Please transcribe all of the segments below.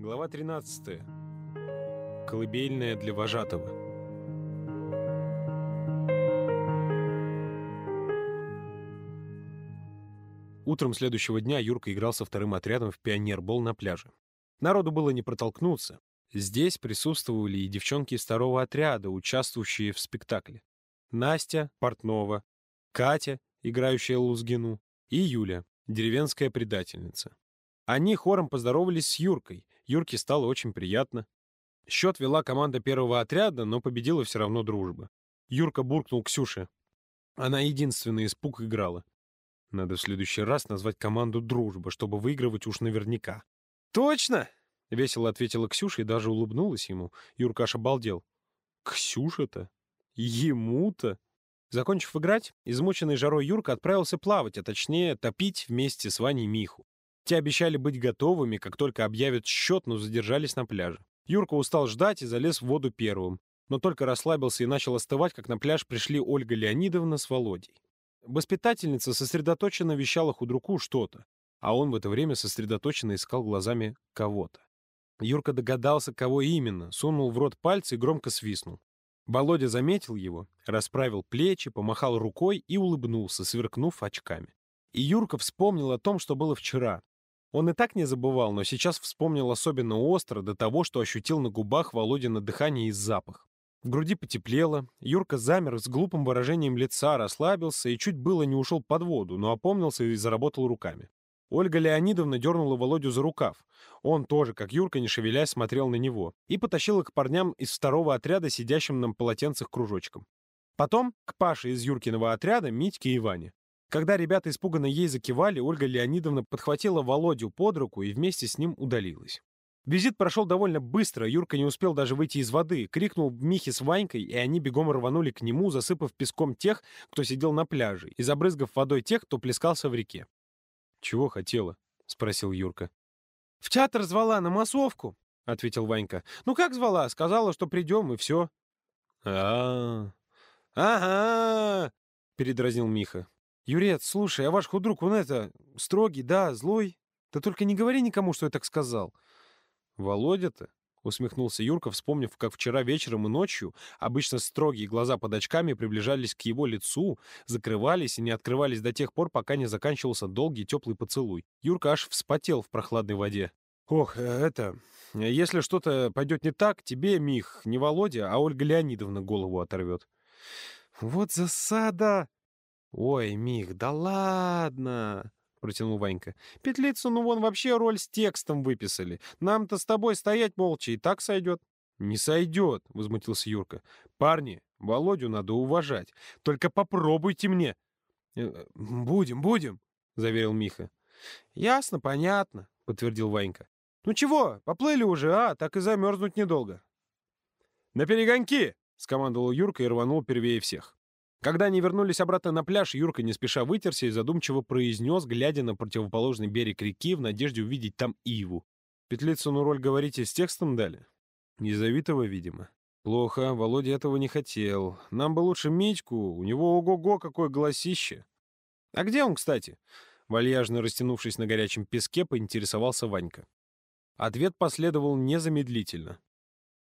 Глава 13. Колыбельная для вожатого. Утром следующего дня Юрка играл со вторым отрядом в пионербол на пляже. Народу было не протолкнуться. Здесь присутствовали и девчонки из второго отряда, участвующие в спектакле. Настя, Портнова, Катя, играющая Лузгину, и Юля, деревенская предательница. Они хором поздоровались с Юркой. Юрке стало очень приятно. Счет вела команда первого отряда, но победила все равно дружба. Юрка буркнул Ксюше. Она единственная испуг играла. Надо в следующий раз назвать команду «Дружба», чтобы выигрывать уж наверняка. «Точно!» — весело ответила Ксюша и даже улыбнулась ему. Юрка аж обалдел. «Ксюша-то? Ему-то?» Закончив играть, измученный жарой Юрка отправился плавать, а точнее топить вместе с Ваней Миху. Те обещали быть готовыми, как только объявят счет, но задержались на пляже. Юрка устал ждать и залез в воду первым, но только расслабился и начал остывать, как на пляж пришли Ольга Леонидовна с Володей. Воспитательница сосредоточенно вещала худруку что-то, а он в это время сосредоточенно искал глазами кого-то. Юрка догадался, кого именно, сунул в рот пальцы и громко свистнул. Володя заметил его, расправил плечи, помахал рукой и улыбнулся, сверкнув очками. И Юрка вспомнил о том, что было вчера. Он и так не забывал, но сейчас вспомнил особенно остро до того, что ощутил на губах Володина дыхание и запах. В груди потеплело, Юрка замер с глупым выражением лица, расслабился и чуть было не ушел под воду, но опомнился и заработал руками. Ольга Леонидовна дернула Володю за рукав. Он тоже, как Юрка, не шевелясь, смотрел на него и потащила к парням из второго отряда, сидящим на полотенцах кружочком. Потом к Паше из Юркиного отряда, Митьке и Ване. Когда ребята испуганно ей закивали, Ольга Леонидовна подхватила Володю под руку и вместе с ним удалилась. Визит прошел довольно быстро, Юрка не успел даже выйти из воды, крикнул Михе с Ванькой, и они бегом рванули к нему, засыпав песком тех, кто сидел на пляже, и забрызгав водой тех, кто плескался в реке. «Чего хотела?» — спросил Юрка. «В театр звала, на массовку», — ответил Ванька. «Ну как звала? Сказала, что придем, и все». «А-а-а!» «Ага!» — передразнил Миха. «Юрец, слушай, а ваш худрук, он это, строгий, да, злой? Ты только не говори никому, что я так сказал». «Володя-то?» — усмехнулся Юрка, вспомнив, как вчера вечером и ночью обычно строгие глаза под очками приближались к его лицу, закрывались и не открывались до тех пор, пока не заканчивался долгий теплый поцелуй. Юрка аж вспотел в прохладной воде. «Ох, э, это... Если что-то пойдет не так, тебе, Мих, не Володя, а Ольга Леонидовна голову оторвет». «Вот засада!» «Ой, Мих, да ладно!» — протянул Ванька. «Петлицу, ну вон вообще роль с текстом выписали. Нам-то с тобой стоять молча и так сойдет». «Не сойдет», — возмутился Юрка. «Парни, Володю надо уважать. Только попробуйте мне». «Э, «Будем, будем», — заверил Миха. «Ясно, понятно», — подтвердил Ванька. «Ну чего, поплыли уже, а? Так и замерзнуть недолго». «На перегонки!» — скомандовал Юрка и рванул первее всех. Когда они вернулись обратно на пляж, Юрка не спеша вытерся и задумчиво произнес, глядя на противоположный берег реки в надежде увидеть там Иву. «Петлицыну роль, говорите, с текстом дали?» «Незавитого, видимо». «Плохо, Володя этого не хотел. Нам бы лучше Митьку, у него ого-го какое голосище». «А где он, кстати?» Вальяжно растянувшись на горячем песке, поинтересовался Ванька. Ответ последовал незамедлительно.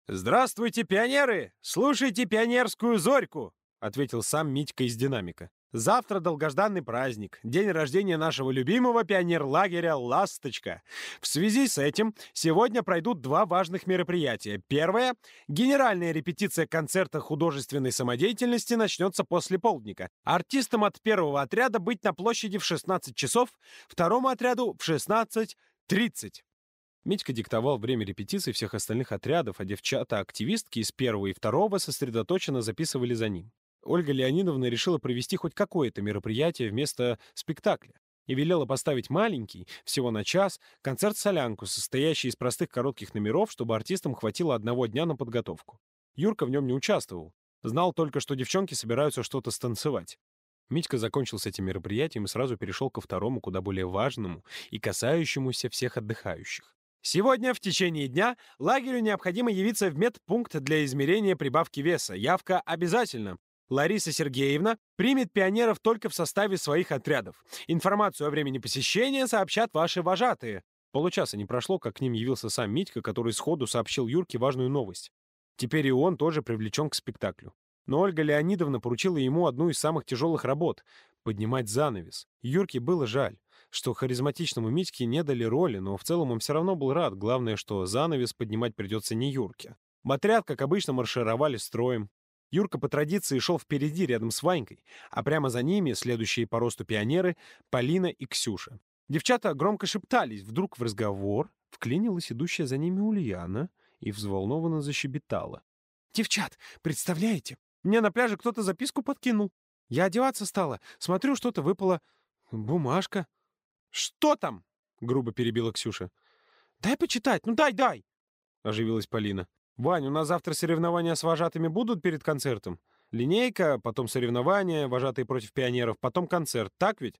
«Здравствуйте, пионеры! Слушайте пионерскую зорьку! Ответил сам Митька из динамика. Завтра долгожданный праздник, день рождения нашего любимого пионерлагеря «Ласточка». В связи с этим сегодня пройдут два важных мероприятия. Первое — генеральная репетиция концерта художественной самодеятельности начнется после полдника. Артистам от первого отряда быть на площади в 16 часов, второму отряду в 16.30. Митька диктовал время репетиции всех остальных отрядов, а девчата-активистки из первого и второго сосредоточенно записывали за ним. Ольга Леонидовна решила провести хоть какое-то мероприятие вместо спектакля и велела поставить маленький, всего на час, концерт-солянку, состоящий из простых коротких номеров, чтобы артистам хватило одного дня на подготовку. Юрка в нем не участвовал. Знал только, что девчонки собираются что-то станцевать. Митька закончил с этим мероприятием и сразу перешел ко второму, куда более важному и касающемуся всех отдыхающих. Сегодня в течение дня лагерю необходимо явиться в медпункт для измерения прибавки веса. Явка обязательно. Лариса Сергеевна примет пионеров только в составе своих отрядов. Информацию о времени посещения сообщат ваши вожатые. Получаса не прошло, как к ним явился сам Митька, который сходу сообщил Юрке важную новость. Теперь и он тоже привлечен к спектаклю. Но Ольга Леонидовна поручила ему одну из самых тяжелых работ — поднимать занавес. Юрке было жаль, что харизматичному Митьке не дали роли, но в целом он все равно был рад. Главное, что занавес поднимать придется не Юрке. Отряд, как обычно, маршировали строем. Юрка по традиции шел впереди, рядом с Ванькой, а прямо за ними, следующие по росту пионеры, Полина и Ксюша. Девчата громко шептались. Вдруг в разговор вклинилась идущая за ними Ульяна и взволнованно защебетала. «Девчат, представляете, мне на пляже кто-то записку подкинул. Я одеваться стала, смотрю, что-то выпало. Бумажка». «Что там?» — грубо перебила Ксюша. «Дай почитать, ну дай, дай!» — оживилась Полина. «Вань, у нас завтра соревнования с вожатыми будут перед концертом? Линейка, потом соревнования, вожатые против пионеров, потом концерт, так ведь?»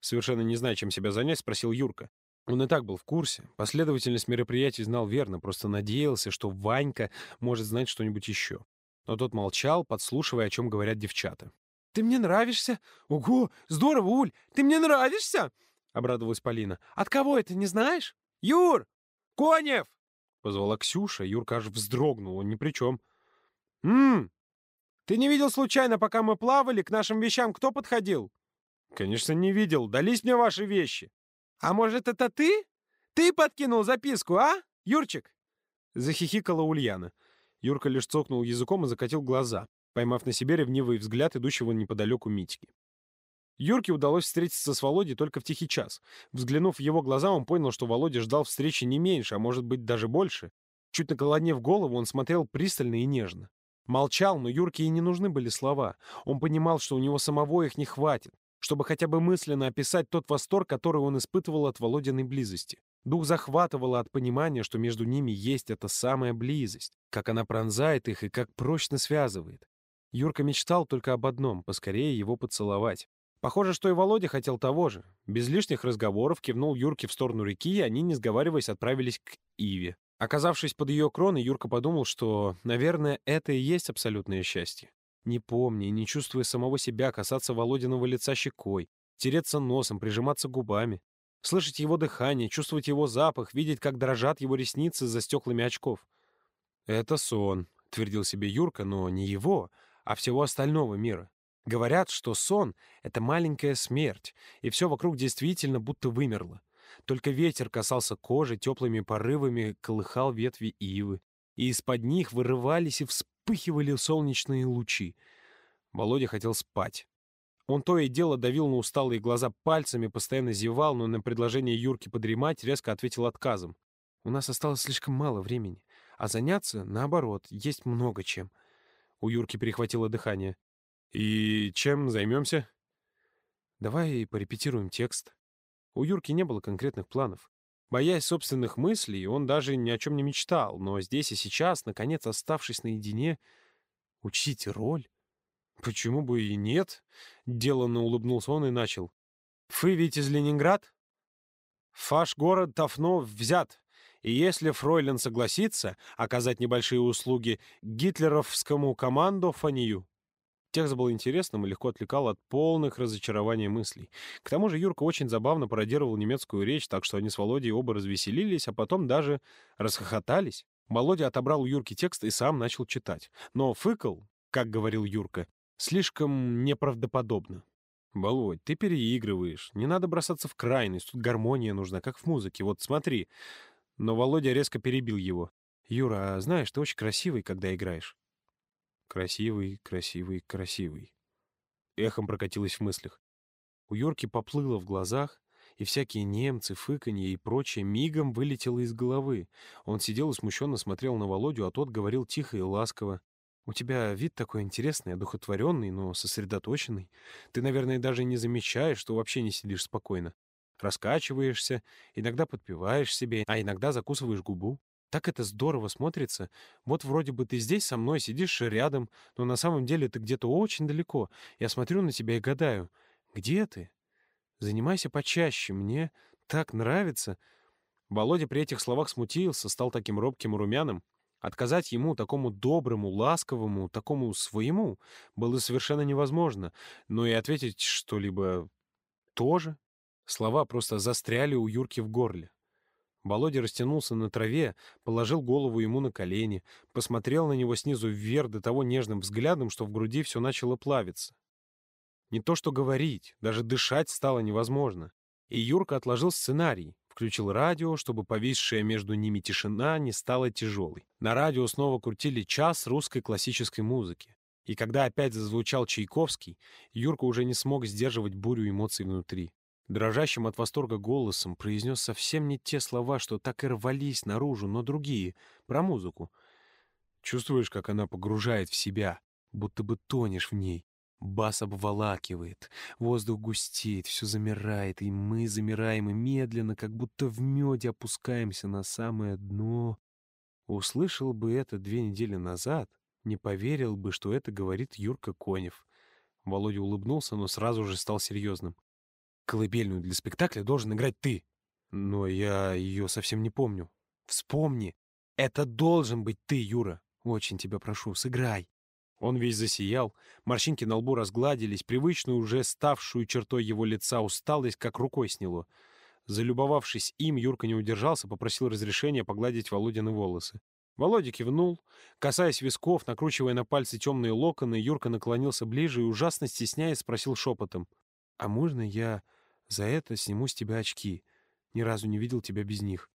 Совершенно не зная, чем себя занять, спросил Юрка. Он и так был в курсе. Последовательность мероприятий знал верно, просто надеялся, что Ванька может знать что-нибудь еще. Но тот молчал, подслушивая, о чем говорят девчата. «Ты мне нравишься! Ого, здорово, Уль! Ты мне нравишься!» — обрадовалась Полина. «От кого это, не знаешь? Юр! Конев!» Позвала Ксюша, Юрка аж вздрогнул, он ни при чем. «Ммм, ты не видел случайно, пока мы плавали, к нашим вещам кто подходил?» «Конечно, не видел. Дались мне ваши вещи». «А может, это ты? Ты подкинул записку, а, Юрчик?» Захихикала Ульяна. Юрка лишь цокнул языком и закатил глаза, поймав на себе ревнивый взгляд идущего неподалеку Митьки. Юрке удалось встретиться с Володей только в тихий час. Взглянув в его глаза, он понял, что Володя ждал встречи не меньше, а может быть даже больше. Чуть наклонив голову, он смотрел пристально и нежно. Молчал, но Юрке и не нужны были слова. Он понимал, что у него самого их не хватит, чтобы хотя бы мысленно описать тот восторг, который он испытывал от Володиной близости. Дух захватывало от понимания, что между ними есть эта самая близость, как она пронзает их и как прочно связывает. Юрка мечтал только об одном — поскорее его поцеловать. Похоже, что и Володя хотел того же. Без лишних разговоров кивнул Юрке в сторону реки, и они, не сговариваясь, отправились к Иве. Оказавшись под ее кроной, Юрка подумал, что, наверное, это и есть абсолютное счастье. Не помня и не чувствуя самого себя, касаться Володиного лица щекой, тереться носом, прижиматься губами, слышать его дыхание, чувствовать его запах, видеть, как дрожат его ресницы за стеклами очков. «Это сон», — твердил себе Юрка, но не его, а всего остального мира. Говорят, что сон — это маленькая смерть, и все вокруг действительно будто вымерло. Только ветер касался кожи, теплыми порывами колыхал ветви ивы, и из-под них вырывались и вспыхивали солнечные лучи. Володя хотел спать. Он то и дело давил на усталые глаза пальцами, постоянно зевал, но на предложение Юрки подремать резко ответил отказом. «У нас осталось слишком мало времени, а заняться, наоборот, есть много чем». У Юрки перехватило дыхание. «И чем займемся?» «Давай порепетируем текст». У Юрки не было конкретных планов. Боясь собственных мыслей, он даже ни о чем не мечтал, но здесь и сейчас, наконец оставшись наедине, учить роль? Почему бы и нет? Деланно улыбнулся он и начал. «Вы ведь из Ленинград? Фаш город Тафно взят, и если Фройлен согласится оказать небольшие услуги гитлеровскому команду Фанию, Текст был интересным и легко отвлекал от полных разочарований мыслей. К тому же Юрка очень забавно пародировал немецкую речь, так что они с Володей оба развеселились, а потом даже расхохотались. Володя отобрал у Юрки текст и сам начал читать. Но фыкал, как говорил Юрка, слишком неправдоподобно. «Володь, ты переигрываешь. Не надо бросаться в крайность. Тут гармония нужна, как в музыке. Вот смотри». Но Володя резко перебил его. «Юра, а знаешь, ты очень красивый, когда играешь». Красивый, красивый, красивый. Эхом прокатилось в мыслях. У Йорки поплыло в глазах, и всякие немцы, фыканье и прочее мигом вылетело из головы. Он сидел и смущенно смотрел на Володю, а тот говорил тихо и ласково. «У тебя вид такой интересный, одухотворенный, но сосредоточенный. Ты, наверное, даже не замечаешь, что вообще не сидишь спокойно. Раскачиваешься, иногда подпеваешь себе, а иногда закусываешь губу. Так это здорово смотрится. Вот вроде бы ты здесь со мной сидишь рядом, но на самом деле ты где-то очень далеко. Я смотрю на тебя и гадаю, где ты? Занимайся почаще, мне так нравится. Володя при этих словах смутился, стал таким робким и румяным. Отказать ему, такому доброму, ласковому, такому своему, было совершенно невозможно. Но и ответить что-либо тоже. Слова просто застряли у Юрки в горле. Володя растянулся на траве, положил голову ему на колени, посмотрел на него снизу вверх до того нежным взглядом, что в груди все начало плавиться. Не то что говорить, даже дышать стало невозможно. И Юрка отложил сценарий, включил радио, чтобы повисшая между ними тишина не стала тяжелой. На радио снова крутили час русской классической музыки. И когда опять зазвучал Чайковский, Юрка уже не смог сдерживать бурю эмоций внутри дрожащим от восторга голосом произнес совсем не те слова, что так и рвались наружу, но другие, про музыку. Чувствуешь, как она погружает в себя, будто бы тонешь в ней. Бас обволакивает, воздух густеет, все замирает, и мы замираем и медленно, как будто в меде опускаемся на самое дно. Услышал бы это две недели назад, не поверил бы, что это говорит Юрка Конев. Володя улыбнулся, но сразу же стал серьезным. Колыбельную для спектакля должен играть ты. Но я ее совсем не помню. Вспомни. Это должен быть ты, Юра. Очень тебя прошу, сыграй. Он весь засиял, морщинки на лбу разгладились, привычную уже ставшую чертой его лица усталость как рукой сняло. Залюбовавшись им, Юрка не удержался, попросил разрешения погладить Володины волосы. Володя кивнул. Касаясь висков, накручивая на пальцы темные локоны, Юрка наклонился ближе и, ужасно стесняясь, спросил шепотом. «А можно я за это сниму с тебя очки. Ни разу не видел тебя без них.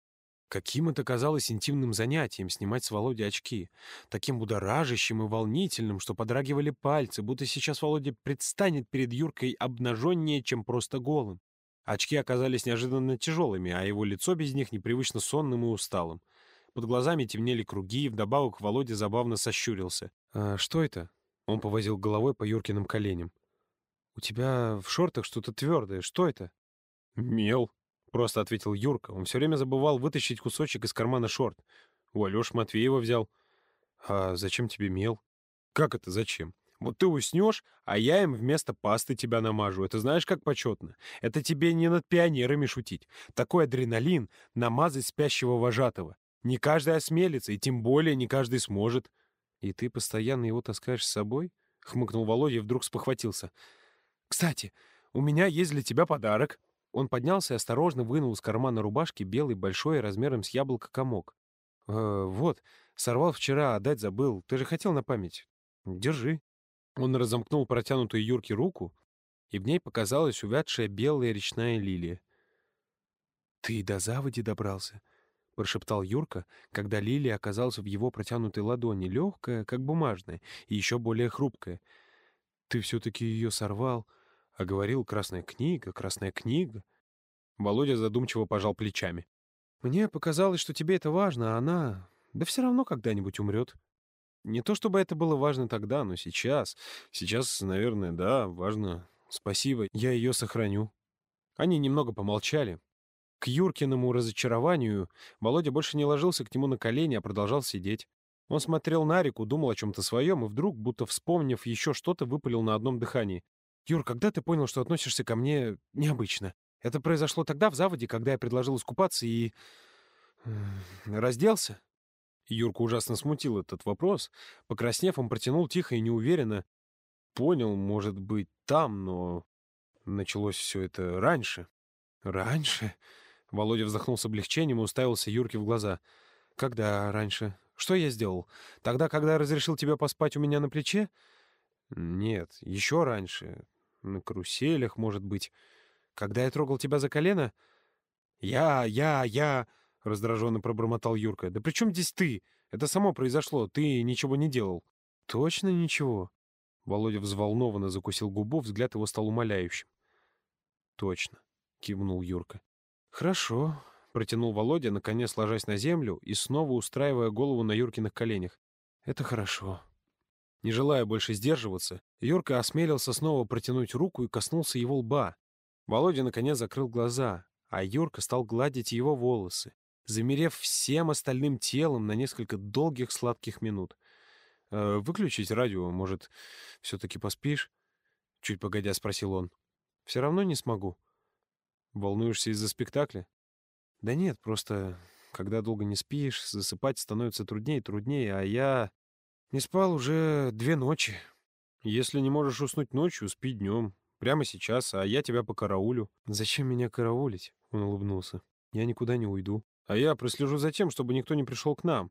Каким это казалось интимным занятием — снимать с Володи очки. Таким будоражащим и волнительным, что подрагивали пальцы, будто сейчас Володя предстанет перед Юркой обнаженнее, чем просто голым. Очки оказались неожиданно тяжелыми, а его лицо без них непривычно сонным и усталым. Под глазами темнели круги, и вдобавок Володя забавно сощурился. «А что это?» Он повозил головой по Юркиным коленям. «У тебя в шортах что-то твердое. Что это?» «Мел», — просто ответил Юрка. Он все время забывал вытащить кусочек из кармана шорт. У Алёши Матвеева взял. «А зачем тебе мел?» «Как это зачем? Вот ты уснешь, а я им вместо пасты тебя намажу. Это знаешь, как почетно? Это тебе не над пионерами шутить. Такой адреналин — намазать спящего вожатого. Не каждый осмелится, и тем более не каждый сможет. И ты постоянно его таскаешь с собой? — хмыкнул Володя и вдруг спохватился. «Кстати, у меня есть для тебя подарок». Он поднялся и осторожно вынул из кармана рубашки белый большой размером с яблоко комок. «Э, «Вот, сорвал вчера, отдать забыл. Ты же хотел на память. Держи». Он разомкнул протянутую Юрке руку, и в ней показалась увядшая белая речная лилия. «Ты до заводи добрался?» — прошептал Юрка, когда лилия оказалась в его протянутой ладони, легкая, как бумажная, и еще более хрупкая. «Ты все-таки ее сорвал?» А говорил «Красная книга, Красная книга». Володя задумчиво пожал плечами. «Мне показалось, что тебе это важно, а она... Да все равно когда-нибудь умрет. Не то чтобы это было важно тогда, но сейчас... Сейчас, наверное, да, важно. Спасибо, я ее сохраню». Они немного помолчали. К Юркиному разочарованию Володя больше не ложился к нему на колени, а продолжал сидеть. Он смотрел на реку, думал о чем-то своем, и вдруг, будто вспомнив еще что-то, выпалил на одном дыхании. «Юр, когда ты понял, что относишься ко мне необычно? Это произошло тогда, в заводе, когда я предложил искупаться и... разделся?» Юрка ужасно смутил этот вопрос. Покраснев, он протянул тихо и неуверенно. «Понял, может быть, там, но...» Началось все это раньше. «Раньше?» Володя вздохнул с облегчением и уставился Юрке в глаза. «Когда раньше? Что я сделал? Тогда, когда разрешил тебе поспать у меня на плече?» «Нет, еще раньше. На каруселях, может быть. Когда я трогал тебя за колено? Я, я, я... Раздраженно пробормотал Юрка. Да при чем здесь ты? Это само произошло. Ты ничего не делал. Точно ничего? Володя взволнованно закусил губу, взгляд его стал умоляющим. Точно, кивнул Юрка. Хорошо, протянул Володя, наконец ложась на землю и снова устраивая голову на Юркиных коленях. Это хорошо. Не желая больше сдерживаться, Юрка осмелился снова протянуть руку и коснулся его лба. Володя наконец закрыл глаза, а Юрка стал гладить его волосы, замерев всем остальным телом на несколько долгих сладких минут. «Э, «Выключить радио, может, все-таки поспишь?» — чуть погодя спросил он. «Все равно не смогу». «Волнуешься из-за спектакля?» «Да нет, просто когда долго не спишь, засыпать становится труднее и труднее, а я...» Не спал уже две ночи. Если не можешь уснуть ночью, спи днем. Прямо сейчас, а я тебя по караулю. Зачем меня караулить? Он улыбнулся. Я никуда не уйду. А я прослежу за тем, чтобы никто не пришел к нам.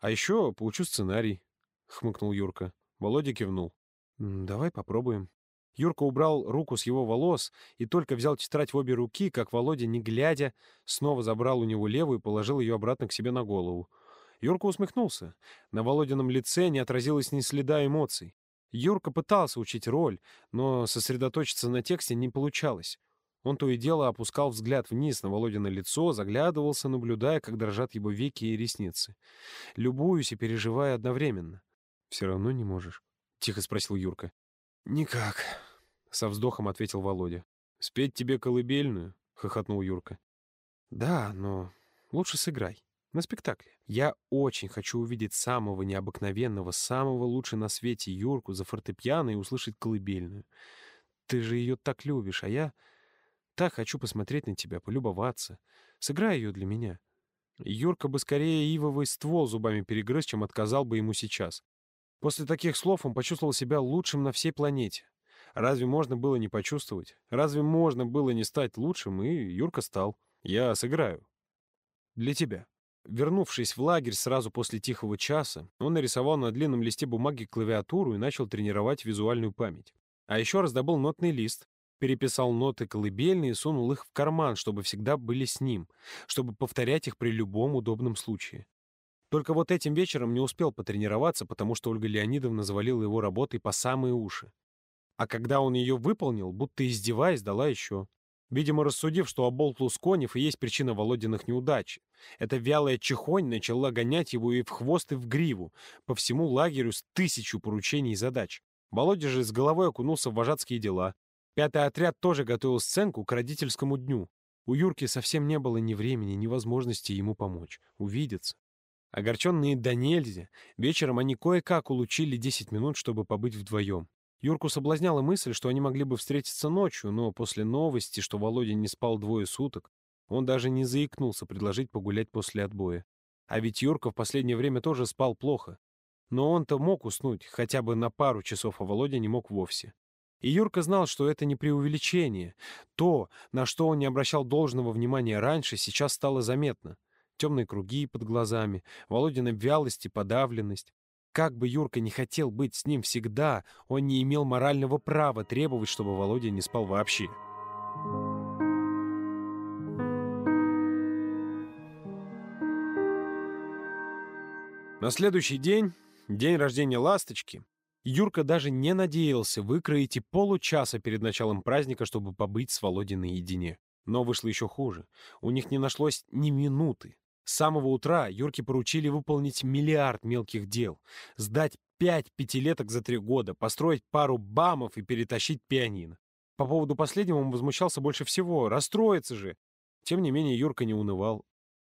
А еще получу сценарий, — хмыкнул Юрка. Володя кивнул. «Давай попробуем». Юрка убрал руку с его волос и только взял тетрадь в обе руки, как Володя, не глядя, снова забрал у него левую и положил ее обратно к себе на голову. Юрка усмехнулся. На Володином лице не отразилось ни следа эмоций. Юрка пытался учить роль, но сосредоточиться на тексте не получалось. Он то и дело опускал взгляд вниз на Володино лицо, заглядывался, наблюдая, как дрожат его веки и ресницы. Любуюсь и переживая одновременно. «Все равно не можешь?» — тихо спросил Юрка. «Никак», — со вздохом ответил Володя. «Спеть тебе колыбельную?» — хохотнул Юрка. «Да, но лучше сыграй. На спектакле. Я очень хочу увидеть самого необыкновенного, самого лучшего на свете Юрку за фортепиано и услышать колыбельную. Ты же ее так любишь, а я так хочу посмотреть на тебя, полюбоваться. Сыграй ее для меня». Юрка бы скорее ивовый ствол зубами перегрыз, чем отказал бы ему сейчас. После таких слов он почувствовал себя лучшим на всей планете. Разве можно было не почувствовать? Разве можно было не стать лучшим? И Юрка стал. Я сыграю. Для тебя. Вернувшись в лагерь сразу после тихого часа, он нарисовал на длинном листе бумаги клавиатуру и начал тренировать визуальную память. А еще раздобыл нотный лист, переписал ноты колыбельные и сунул их в карман, чтобы всегда были с ним, чтобы повторять их при любом удобном случае. Только вот этим вечером не успел потренироваться, потому что Ольга Леонидовна завалила его работой по самые уши. А когда он ее выполнил, будто издеваясь, дала еще. Видимо, рассудив, что оболтлус Конев и есть причина Володиных неудач. Эта вялая чехонь начала гонять его и в хвост, и в гриву, по всему лагерю с тысячу поручений и задач. Володя же с головой окунулся в вожатские дела. Пятый отряд тоже готовил сценку к родительскому дню. У Юрки совсем не было ни времени, ни возможности ему помочь. Увидеться. Огорченные до нельзя, вечером они кое-как улучили 10 минут, чтобы побыть вдвоем. Юрку соблазняла мысль, что они могли бы встретиться ночью, но после новости, что Володя не спал двое суток, он даже не заикнулся предложить погулять после отбоя. А ведь Юрка в последнее время тоже спал плохо. Но он-то мог уснуть хотя бы на пару часов, а Володя не мог вовсе. И Юрка знал, что это не преувеличение. То, на что он не обращал должного внимания раньше, сейчас стало заметно темные круги под глазами, Володина вялость и подавленность. Как бы Юрка не хотел быть с ним всегда, он не имел морального права требовать, чтобы Володя не спал вообще. На следующий день, день рождения ласточки, Юрка даже не надеялся выкроить и получаса перед началом праздника, чтобы побыть с Володей наедине. Но вышло еще хуже. У них не нашлось ни минуты. С самого утра Юрке поручили выполнить миллиард мелких дел, сдать пять пятилеток за три года, построить пару бамов и перетащить пианино. По поводу последнего он возмущался больше всего. Расстроиться же! Тем не менее Юрка не унывал.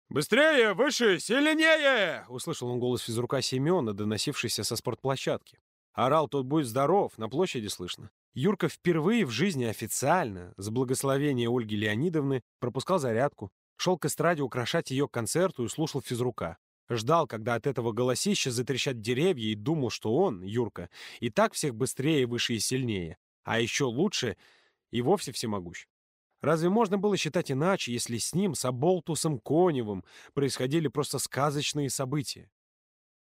«Быстрее! Выше! Сильнее!» — услышал он голос физрука Семена, доносившийся со спортплощадки. Орал тот «Будь здоров!» на площади слышно. Юрка впервые в жизни официально, с благословения Ольги Леонидовны, пропускал зарядку, Шел к эстраде украшать ее к концерту и слушал физрука. Ждал, когда от этого голосища затрещат деревья, и думал, что он, Юрка, и так всех быстрее, выше и сильнее. А еще лучше и вовсе всемогущ. Разве можно было считать иначе, если с ним, с Аболтусом Коневым, происходили просто сказочные события?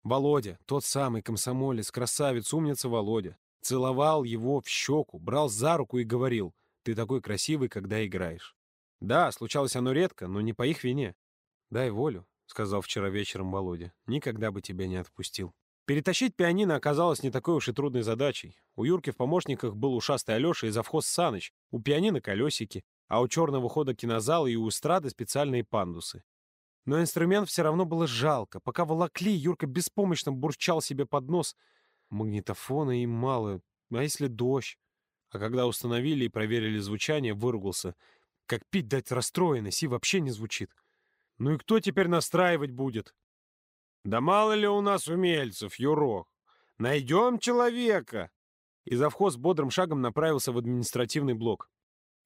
Володя, тот самый комсомолец, красавец, умница Володя, целовал его в щеку, брал за руку и говорил, «Ты такой красивый, когда играешь». Да, случалось оно редко, но не по их вине. «Дай волю», — сказал вчера вечером Володя. «Никогда бы тебя не отпустил». Перетащить пианино оказалось не такой уж и трудной задачей. У Юрки в помощниках был ушастый Алеша и завхоз Саныч, у пианино колесики, а у черного хода кинозала и у эстрады специальные пандусы. Но инструмент все равно было жалко. Пока волокли, Юрка беспомощно бурчал себе под нос. Магнитофона им мало, а если дождь? А когда установили и проверили звучание, выругался — как пить дать расстроенность и вообще не звучит. Ну и кто теперь настраивать будет? Да мало ли у нас умельцев, Юрок. Найдем человека. И завхоз бодрым шагом направился в административный блок.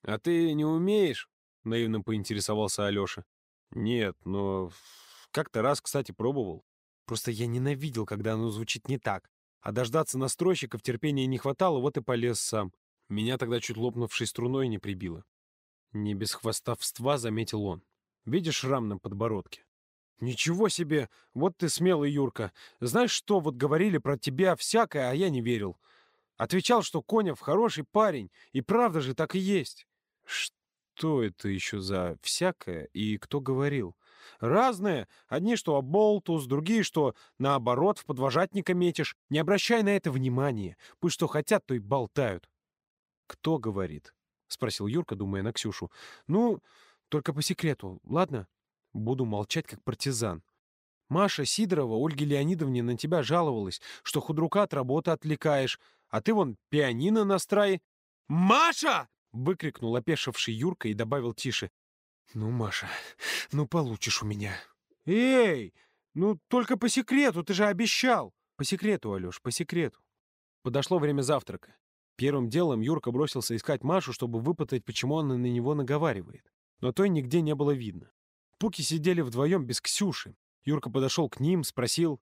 «А ты не умеешь?» — наивно поинтересовался Алеша. «Нет, но как-то раз, кстати, пробовал. Просто я ненавидел, когда оно звучит не так. А дождаться настройщиков терпения не хватало, вот и полез сам. Меня тогда чуть лопнувшей струной не прибило. Не без хвостовства заметил он. Видишь шрам на подбородке? Ничего себе! Вот ты смелый, Юрка. Знаешь, что вот говорили про тебя всякое, а я не верил. Отвечал, что Конев хороший парень, и правда же так и есть. Что это еще за всякое и кто говорил? Разные. Одни, что оболтус, другие, что наоборот в подвожатника метишь. Не обращай на это внимания. Пусть что хотят, то и болтают. Кто говорит? — спросил Юрка, думая на Ксюшу. «Ну, только по секрету, ладно?» Буду молчать, как партизан. Маша Сидорова Ольге Леонидовне на тебя жаловалась, что худрука от работы отвлекаешь, а ты вон пианино настраи. «Маша!» — выкрикнул опешивший Юрка и добавил тише. «Ну, Маша, ну получишь у меня». «Эй, ну только по секрету, ты же обещал!» «По секрету, Алеш, по секрету». Подошло время завтрака. Первым делом Юрка бросился искать Машу, чтобы выпытать, почему она на него наговаривает. Но той нигде не было видно. Пуки сидели вдвоем без Ксюши. Юрка подошел к ним, спросил,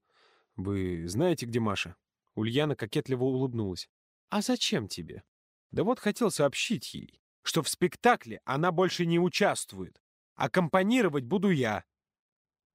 «Вы знаете, где Маша?» Ульяна кокетливо улыбнулась. «А зачем тебе?» «Да вот хотел сообщить ей, что в спектакле она больше не участвует. Аккомпанировать буду я».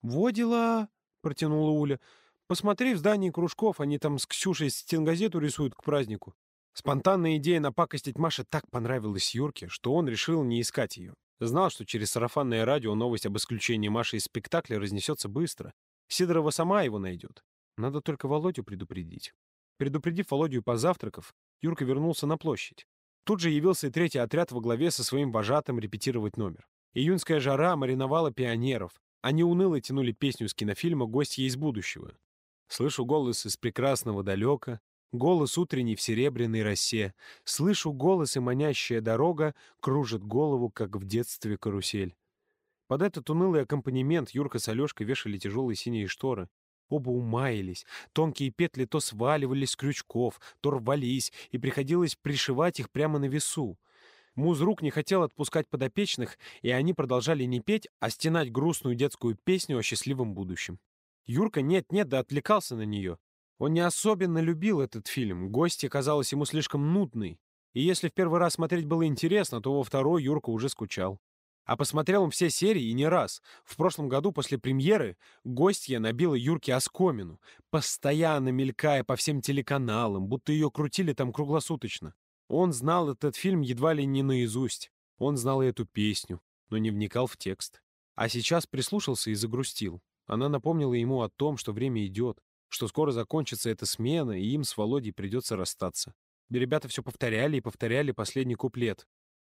«Во дела!» — протянула Уля. «Посмотри в здании кружков, они там с Ксюшей стенгазету рисуют к празднику. Спонтанная идея напакостить Маше так понравилась Юрке, что он решил не искать ее. Знал, что через сарафанное радио новость об исключении Маши из спектакля разнесется быстро. Сидорова сама его найдет. Надо только Володю предупредить. Предупредив Володю позавтракав, Юрка вернулся на площадь. Тут же явился и третий отряд во главе со своим вожатым репетировать номер. Июньская жара мариновала пионеров. Они уныло тянули песню из кинофильма «Гостья из будущего». Слышу голос из прекрасного далека, Голос утренний в серебряной росе. Слышу голос, и манящая дорога кружит голову, как в детстве карусель. Под этот унылый аккомпанемент Юрка с Алешкой вешали тяжелые синие шторы. Оба умаялись. Тонкие петли то сваливались с крючков, то рвались, и приходилось пришивать их прямо на весу. Музрук не хотел отпускать подопечных, и они продолжали не петь, а стенать грустную детскую песню о счастливом будущем. Юрка нет-нет да отвлекался на нее. Он не особенно любил этот фильм, гости казалось ему слишком нудной. И если в первый раз смотреть было интересно, то во второй Юрка уже скучал. А посмотрел он все серии и не раз. В прошлом году после премьеры гостья набила Юрке оскомину, постоянно мелькая по всем телеканалам, будто ее крутили там круглосуточно. Он знал этот фильм едва ли не наизусть. Он знал и эту песню, но не вникал в текст. А сейчас прислушался и загрустил. Она напомнила ему о том, что время идет, что скоро закончится эта смена, и им с Володей придется расстаться. Ребята все повторяли и повторяли последний куплет.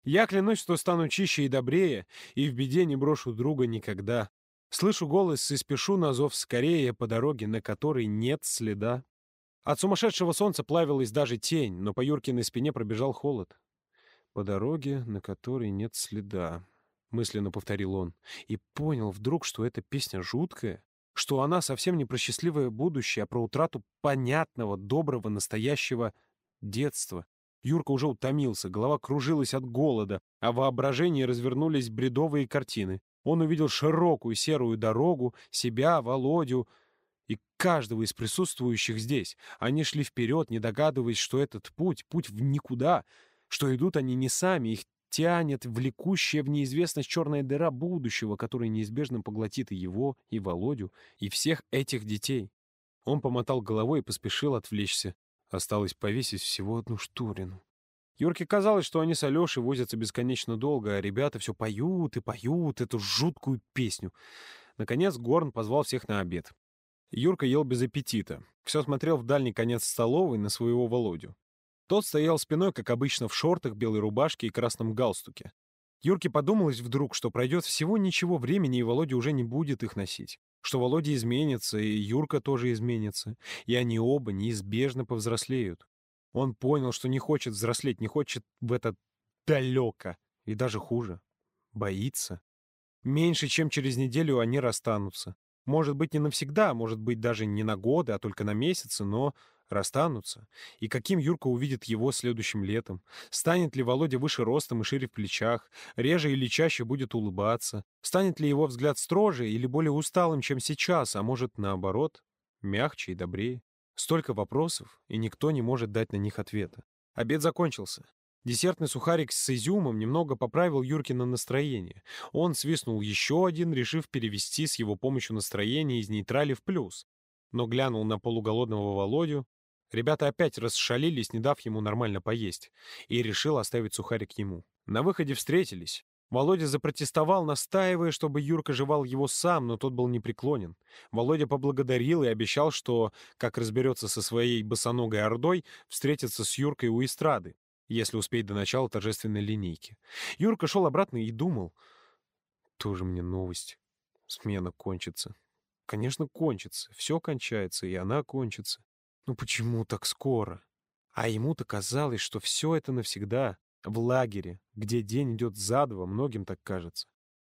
«Я клянусь, что стану чище и добрее, и в беде не брошу друга никогда. Слышу голос и спешу на зов скорее по дороге, на которой нет следа». От сумасшедшего солнца плавилась даже тень, но по Юркиной спине пробежал холод. «По дороге, на которой нет следа», — мысленно повторил он, и понял вдруг, что эта песня жуткая, что она совсем не про счастливое будущее, а про утрату понятного, доброго, настоящего детства. Юрка уже утомился, голова кружилась от голода, а в воображении развернулись бредовые картины. Он увидел широкую серую дорогу, себя, Володю и каждого из присутствующих здесь. Они шли вперед, не догадываясь, что этот путь — путь в никуда, что идут они не сами, их тянет влекущая в неизвестность черная дыра будущего, которая неизбежно поглотит и его, и Володю, и всех этих детей. Он помотал головой и поспешил отвлечься. Осталось повесить всего одну штурину. Юрке казалось, что они с Алешей возятся бесконечно долго, а ребята все поют и поют эту жуткую песню. Наконец Горн позвал всех на обед. Юрка ел без аппетита. Все смотрел в дальний конец столовой на своего Володю. Тот стоял спиной, как обычно, в шортах, белой рубашке и красном галстуке. Юрке подумалось вдруг, что пройдет всего ничего времени, и Володя уже не будет их носить. Что Володя изменится, и Юрка тоже изменится. И они оба неизбежно повзрослеют. Он понял, что не хочет взрослеть, не хочет в это далеко. И даже хуже. Боится. Меньше, чем через неделю они расстанутся. Может быть, не навсегда, может быть, даже не на годы, а только на месяцы, но расстанутся. И каким Юрка увидит его следующим летом? Станет ли Володя выше ростом и шире в плечах? Реже или чаще будет улыбаться? Станет ли его взгляд строже или более усталым, чем сейчас, а может, наоборот, мягче и добрее? Столько вопросов, и никто не может дать на них ответа. Обед закончился. Десертный сухарик с изюмом немного поправил Юркино настроение. Он свистнул еще один, решив перевести с его помощью настроение из нейтрали в плюс. Но глянул на полуголодного Володю. Ребята опять расшалились, не дав ему нормально поесть, и решил оставить сухарик ему. На выходе встретились. Володя запротестовал, настаивая, чтобы Юрка жевал его сам, но тот был непреклонен. Володя поблагодарил и обещал, что, как разберется со своей босоногой ордой, встретится с Юркой у эстрады если успеть до начала торжественной линейки. Юрка шел обратно и думал. Тоже мне новость. Смена кончится. Конечно, кончится. Все кончается, и она кончится. Ну почему так скоро? А ему-то казалось, что все это навсегда. В лагере, где день идет за два, многим так кажется.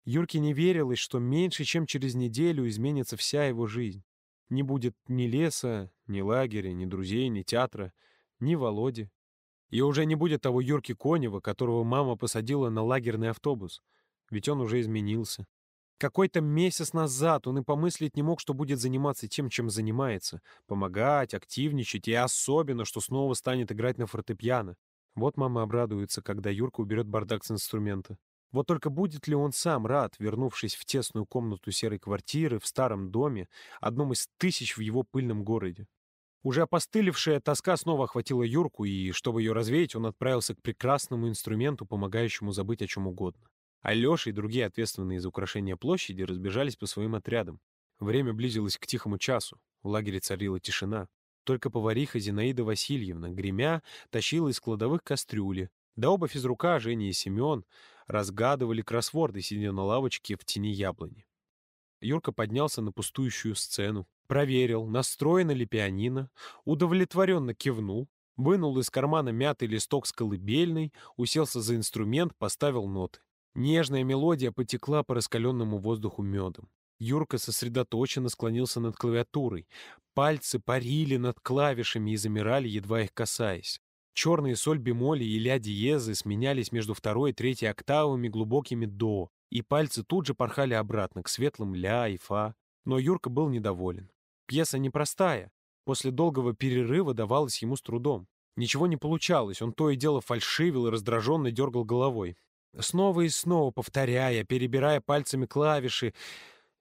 Юрке не верилось, что меньше, чем через неделю изменится вся его жизнь. Не будет ни леса, ни лагеря, ни друзей, ни театра, ни Володи, и уже не будет того Юрки Конева, которого мама посадила на лагерный автобус. Ведь он уже изменился. Какой-то месяц назад он и помыслить не мог, что будет заниматься тем, чем занимается. Помогать, активничать и особенно, что снова станет играть на фортепиано. Вот мама обрадуется, когда Юрка уберет бардак с инструмента. Вот только будет ли он сам рад, вернувшись в тесную комнату серой квартиры в старом доме, одном из тысяч в его пыльном городе? Уже опостылевшая тоска снова охватила Юрку, и, чтобы ее развеять, он отправился к прекрасному инструменту, помогающему забыть о чем угодно. А Леша и другие ответственные за украшение площади разбежались по своим отрядам. Время близилось к тихому часу. В лагере царила тишина. Только повариха Зинаида Васильевна, гремя, тащила из кладовых кастрюли. Да оба физрука, Женя и Семен, разгадывали кроссворды, сидя на лавочке в тени яблони. Юрка поднялся на пустующую сцену, проверил, настроено ли пианино, удовлетворенно кивнул, вынул из кармана мятый листок с колыбельной, уселся за инструмент, поставил ноты. Нежная мелодия потекла по раскаленному воздуху медом. Юрка сосредоточенно склонился над клавиатурой. Пальцы парили над клавишами и замирали, едва их касаясь. Черные соль-бемоли и ля-диезы сменялись между второй и третьей октавами глубокими до, и пальцы тут же порхали обратно к светлым ля и фа. Но Юрка был недоволен. Пьеса непростая. После долгого перерыва давалась ему с трудом. Ничего не получалось, он то и дело фальшивил и раздраженно дергал головой. Снова и снова повторяя, перебирая пальцами клавиши,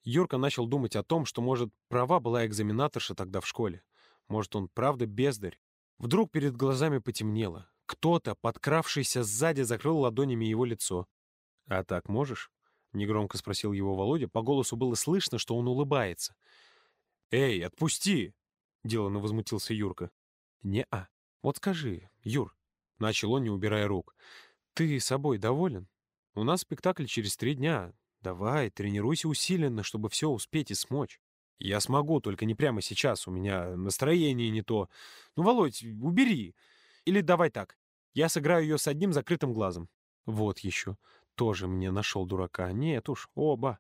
Юрка начал думать о том, что, может, права была экзаменаторша тогда в школе. Может, он правда бездарь. Вдруг перед глазами потемнело. Кто-то, подкравшийся сзади, закрыл ладонями его лицо. «А так можешь?» — негромко спросил его Володя. По голосу было слышно, что он улыбается. «Эй, отпусти!» — деланно возмутился Юрка. «Не-а. Вот скажи, Юр», — начал он, не убирая рук, — «ты собой доволен? У нас спектакль через три дня. Давай, тренируйся усиленно, чтобы все успеть и смочь. Я смогу, только не прямо сейчас, у меня настроение не то. Ну, Володь, убери. Или давай так, я сыграю ее с одним закрытым глазом. Вот еще. Тоже мне нашел дурака. Нет уж, оба.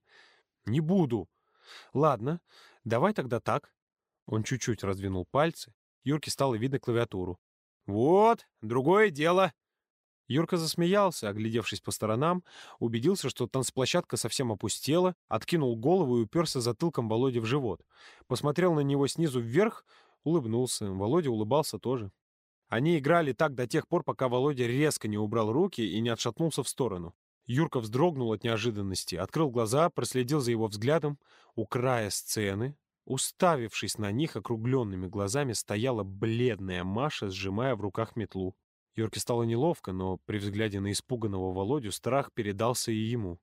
Не буду. Ладно, давай тогда так. Он чуть-чуть раздвинул пальцы. Юрке стало видно клавиатуру. Вот, другое дело. Юрка засмеялся, оглядевшись по сторонам, убедился, что танцплощадка совсем опустела, откинул голову и уперся затылком Володе в живот. Посмотрел на него снизу вверх, улыбнулся. Володя улыбался тоже. Они играли так до тех пор, пока Володя резко не убрал руки и не отшатнулся в сторону. Юрка вздрогнул от неожиданности, открыл глаза, проследил за его взглядом. У края сцены, уставившись на них округленными глазами, стояла бледная Маша, сжимая в руках метлу. Юрке стало неловко, но при взгляде на испуганного Володю страх передался и ему.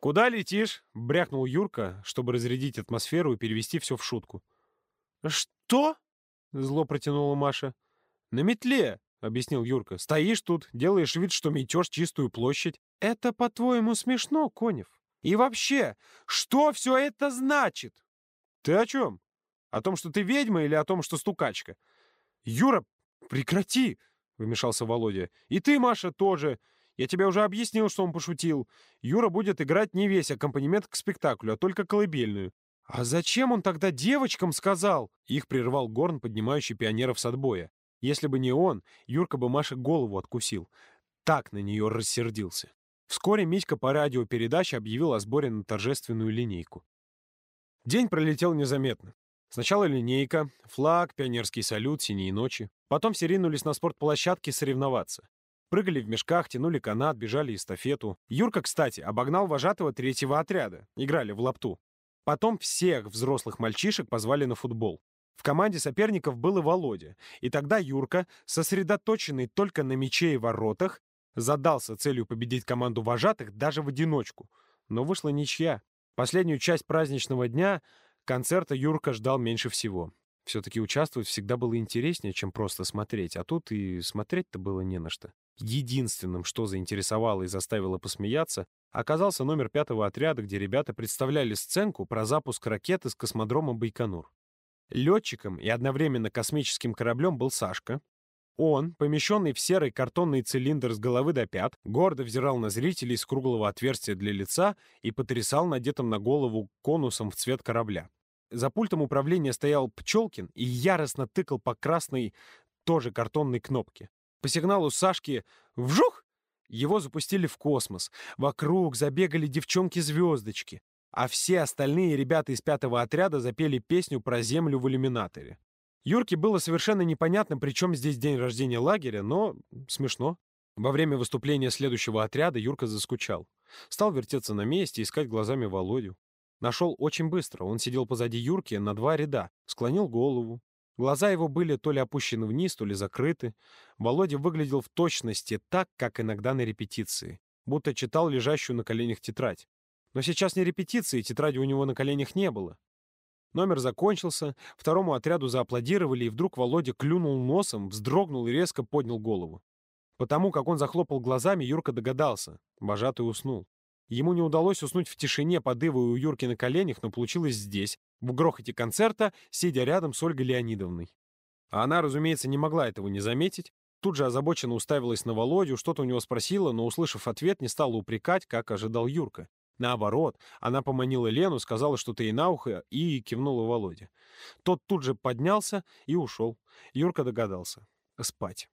«Куда летишь?» — брякнул Юрка, чтобы разрядить атмосферу и перевести все в шутку. «Что?» — зло протянула Маша. «На метле!» — объяснил Юрка. «Стоишь тут, делаешь вид, что метешь чистую площадь. Это, по-твоему, смешно, Конев? И вообще, что все это значит? Ты о чем? О том, что ты ведьма или о том, что стукачка? Юра, прекрати, вмешался Володя. И ты, Маша, тоже. Я тебе уже объяснил, что он пошутил. Юра будет играть не весь аккомпанемент к спектаклю, а только колыбельную. «А зачем он тогда девочкам сказал?» Их прервал Горн, поднимающий пионеров с отбоя. Если бы не он, Юрка бы Маше голову откусил. Так на нее рассердился. Вскоре Митька по радиопередаче объявил о сборе на торжественную линейку. День пролетел незаметно. Сначала линейка, флаг, пионерский салют, синие ночи. Потом все ринулись на спортплощадке соревноваться. Прыгали в мешках, тянули канат, бежали эстафету. Юрка, кстати, обогнал вожатого третьего отряда. Играли в лапту. Потом всех взрослых мальчишек позвали на футбол. В команде соперников был и Володя. И тогда Юрка, сосредоточенный только на мяче и воротах, задался целью победить команду вожатых даже в одиночку. Но вышла ничья. Последнюю часть праздничного дня концерта Юрка ждал меньше всего. Все-таки участвовать всегда было интереснее, чем просто смотреть, а тут и смотреть-то было не на что. Единственным, что заинтересовало и заставило посмеяться, оказался номер пятого отряда, где ребята представляли сценку про запуск ракеты с космодрома Байконур. Летчиком и одновременно космическим кораблем был Сашка. Он, помещенный в серый картонный цилиндр с головы до пят, гордо взирал на зрителей с круглого отверстия для лица и потрясал надетым на голову конусом в цвет корабля. За пультом управления стоял Пчелкин и яростно тыкал по красной, тоже картонной кнопке. По сигналу Сашки «Вжух!» его запустили в космос. Вокруг забегали девчонки-звездочки, а все остальные ребята из пятого отряда запели песню про Землю в иллюминаторе. Юрке было совершенно непонятно, при чем здесь день рождения лагеря, но смешно. Во время выступления следующего отряда Юрка заскучал. Стал вертеться на месте, искать глазами Володю. Нашел очень быстро. Он сидел позади Юрки на два ряда, склонил голову. Глаза его были то ли опущены вниз, то ли закрыты. Володя выглядел в точности так, как иногда на репетиции, будто читал лежащую на коленях тетрадь. Но сейчас не репетиции, тетради у него на коленях не было. Номер закончился, второму отряду зааплодировали, и вдруг Володя клюнул носом, вздрогнул и резко поднял голову. Потому как он захлопал глазами, Юрка догадался. Вожатый уснул. Ему не удалось уснуть в тишине под Ивой у Юрки на коленях, но получилось здесь, в грохоте концерта, сидя рядом с Ольгой Леонидовной. А она, разумеется, не могла этого не заметить. Тут же озабоченно уставилась на Володю, что-то у него спросила, но, услышав ответ, не стала упрекать, как ожидал Юрка. Наоборот, она поманила Лену, сказала что-то ей на ухо и кивнула Володе. Тот тут же поднялся и ушел. Юрка догадался. Спать.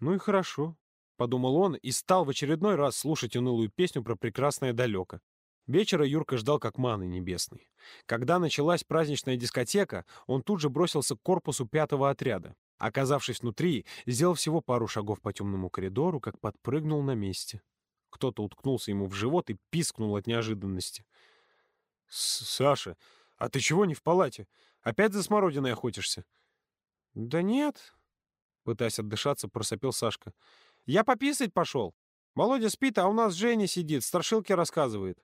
Ну и хорошо. — подумал он и стал в очередной раз слушать унылую песню про прекрасное далеко. Вечера Юрка ждал как маны небесной. Когда началась праздничная дискотека, он тут же бросился к корпусу пятого отряда. Оказавшись внутри, сделал всего пару шагов по темному коридору, как подпрыгнул на месте. Кто-то уткнулся ему в живот и пискнул от неожиданности. «Саша, а ты чего не в палате? Опять за смородиной охотишься?» «Да нет», — пытаясь отдышаться, просопел Сашка. Я пописать пошел. Володя спит, а у нас Женя сидит, страшилки рассказывает.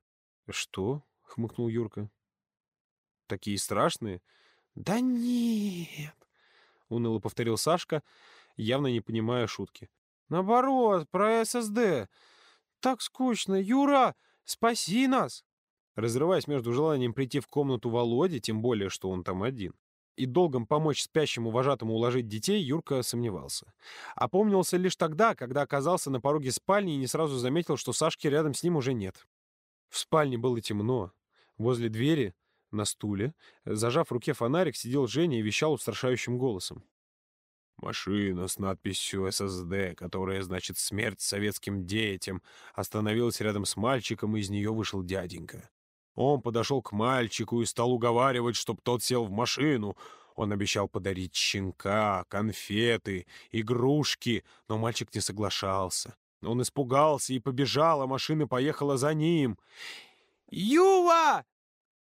Что? хмыкнул Юрка. Такие страшные? Да нет, уныло повторил Сашка, явно не понимая шутки. Наоборот, про ССД. Так скучно. Юра, спаси нас! Разрываясь между желанием прийти в комнату Володи, тем более, что он там один, и долгом помочь спящему вожатому уложить детей Юрка сомневался. Опомнился лишь тогда, когда оказался на пороге спальни и не сразу заметил, что Сашки рядом с ним уже нет. В спальне было темно. Возле двери, на стуле, зажав в руке фонарик, сидел Женя и вещал устрашающим голосом. Машина с надписью «ССД», которая значит «Смерть советским детям», остановилась рядом с мальчиком, и из нее вышел дяденька. Он подошел к мальчику и стал уговаривать, чтоб тот сел в машину. Он обещал подарить щенка, конфеты, игрушки, но мальчик не соглашался. Он испугался и побежал, а машина поехала за ним. «Юва!»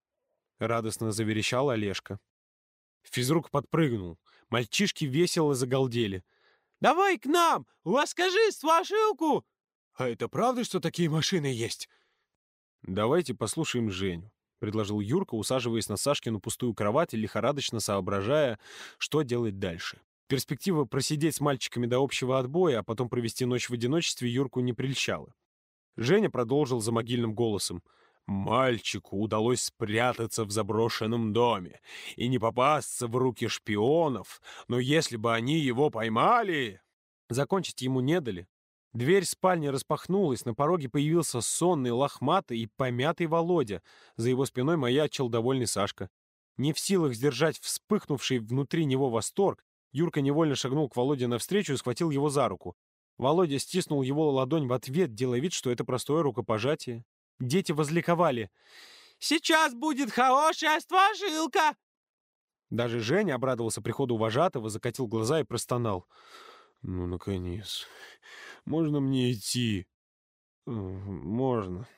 — радостно заверещал Олежка. Физрук подпрыгнул. Мальчишки весело загалдели. «Давай к нам! Расскажи страшилку!» «А это правда, что такие машины есть?» «Давайте послушаем Женю», — предложил Юрка, усаживаясь на Сашкину пустую кровать и лихорадочно соображая, что делать дальше. Перспектива просидеть с мальчиками до общего отбоя, а потом провести ночь в одиночестве Юрку не прельщала. Женя продолжил за могильным голосом. «Мальчику удалось спрятаться в заброшенном доме и не попасться в руки шпионов, но если бы они его поймали...» Закончить ему не дали. Дверь спальни распахнулась, на пороге появился сонный, лохматый и помятый Володя. За его спиной маячил довольный Сашка. Не в силах сдержать вспыхнувший внутри него восторг, Юрка невольно шагнул к Володе навстречу и схватил его за руку. Володя стиснул его ладонь в ответ, делая вид, что это простое рукопожатие. Дети возликовали. «Сейчас будет хорошая страшилка!» Даже Женя обрадовался приходу вожатого, закатил глаза и простонал. Ну, наконец. Можно мне идти? Можно.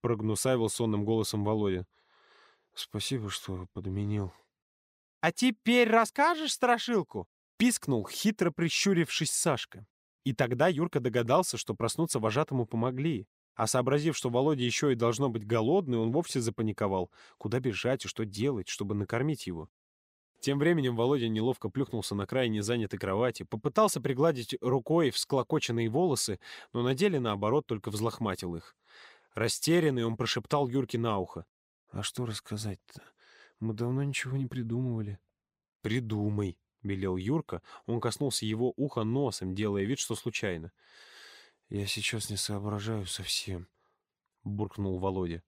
Прогнусавил сонным голосом Володя. Спасибо, что подменил. «А теперь расскажешь страшилку?» — пискнул, хитро прищурившись Сашка. И тогда Юрка догадался, что проснуться вожатому помогли. А сообразив, что Володя еще и должно быть голодный, он вовсе запаниковал. Куда бежать и что делать, чтобы накормить его? Тем временем Володя неловко плюхнулся на край незанятой кровати, попытался пригладить рукой всклокоченные волосы, но на деле, наоборот, только взлохматил их. Растерянный он прошептал Юрке на ухо. «А что рассказать-то? Мы давно ничего не придумывали». «Придумай», — велел Юрка. Он коснулся его уха носом, делая вид, что случайно. «Я сейчас не соображаю совсем», — буркнул Володя.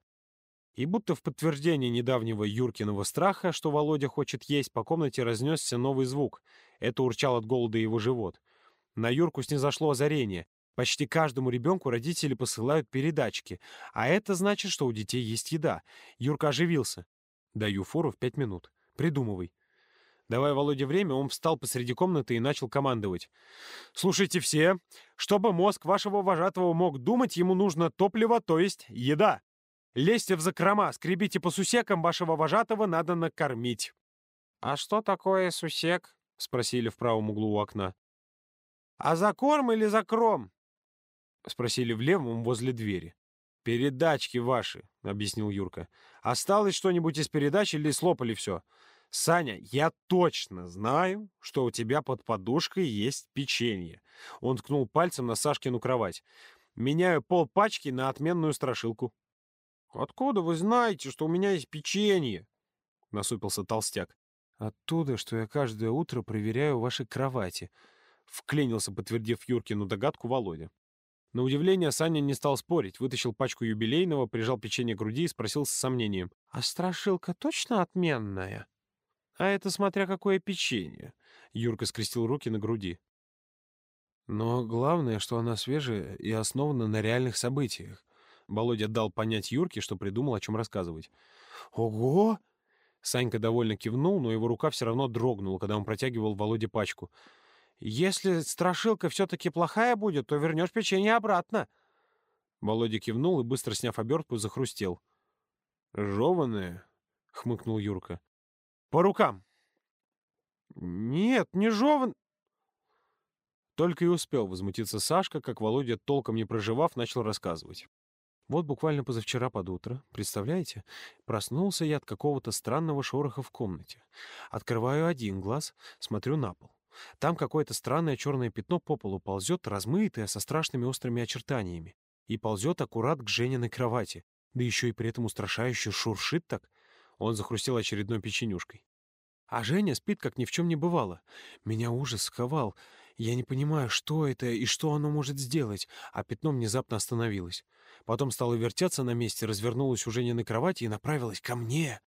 И будто в подтверждение недавнего Юркиного страха, что Володя хочет есть, по комнате разнесся новый звук. Это урчал от голода его живот. На Юрку снизошло озарение. Почти каждому ребенку родители посылают передачки, а это значит, что у детей есть еда. Юрка оживился. Даю фору в пять минут. Придумывай. Давай Володе время, он встал посреди комнаты и начал командовать. «Слушайте все, чтобы мозг вашего вожатого мог думать, ему нужно топливо, то есть еда. Лезьте в закрома, скребите по сусекам вашего вожатого, надо накормить». «А что такое сусек?» — спросили в правом углу у окна. «А за корм или за кром?» — спросили в левом возле двери. «Передачки ваши», — объяснил Юрка. «Осталось что-нибудь из передач или слопали все?» «Саня, я точно знаю, что у тебя под подушкой есть печенье». Он ткнул пальцем на Сашкину кровать. «Меняю пол пачки на отменную страшилку». «Откуда вы знаете, что у меня есть печенье?» — насупился толстяк. «Оттуда, что я каждое утро проверяю ваши кровати», — вклинился, подтвердив Юркину догадку Володя. На удивление Саня не стал спорить, вытащил пачку юбилейного, прижал печенье к груди и спросил с сомнением. «А страшилка точно отменная?» А это смотря какое печенье. Юрка скрестил руки на груди. Но главное, что она свежая и основана на реальных событиях. Володя дал понять Юрке, что придумал, о чем рассказывать. «Ого!» Санька довольно кивнул, но его рука все равно дрогнула, когда он протягивал Володе пачку. «Если страшилка все-таки плохая будет, то вернешь печенье обратно». Володя кивнул и, быстро сняв обертку, захрустел. «Жеванная?» — хмыкнул Юрка. По рукам. Нет, не жеван... Только и успел возмутиться Сашка, как Володя, толком не проживав, начал рассказывать. Вот буквально позавчера под утро, представляете, проснулся я от какого-то странного шороха в комнате. Открываю один глаз, смотрю на пол. Там какое-то странное черное пятно по полу ползет, размытое, со страшными острыми очертаниями. И ползет аккурат к Жениной кровати. Да еще и при этом устрашающе шуршит так. Он захрустел очередной печенюшкой. А Женя спит, как ни в чем не бывало. Меня ужас сковал. Я не понимаю, что это и что оно может сделать, а пятно внезапно остановилось. Потом стало вертеться на месте, развернулось уже не на кровати и направилось ко мне.